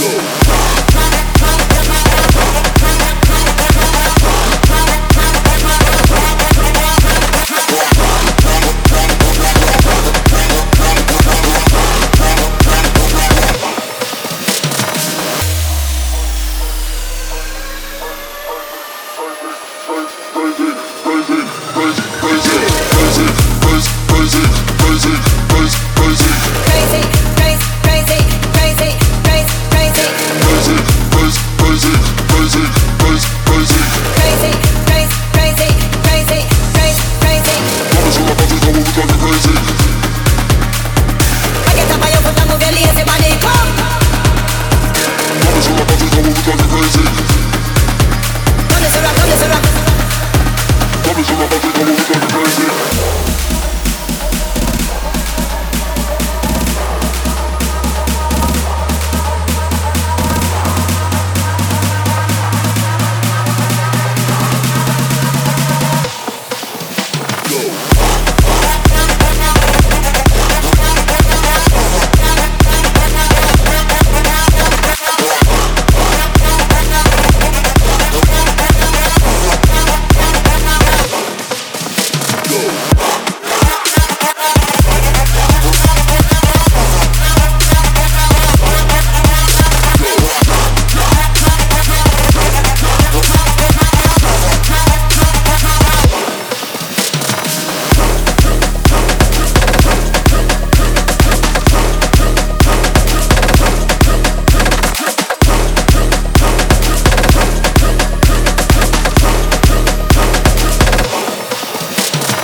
go. go.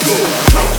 go.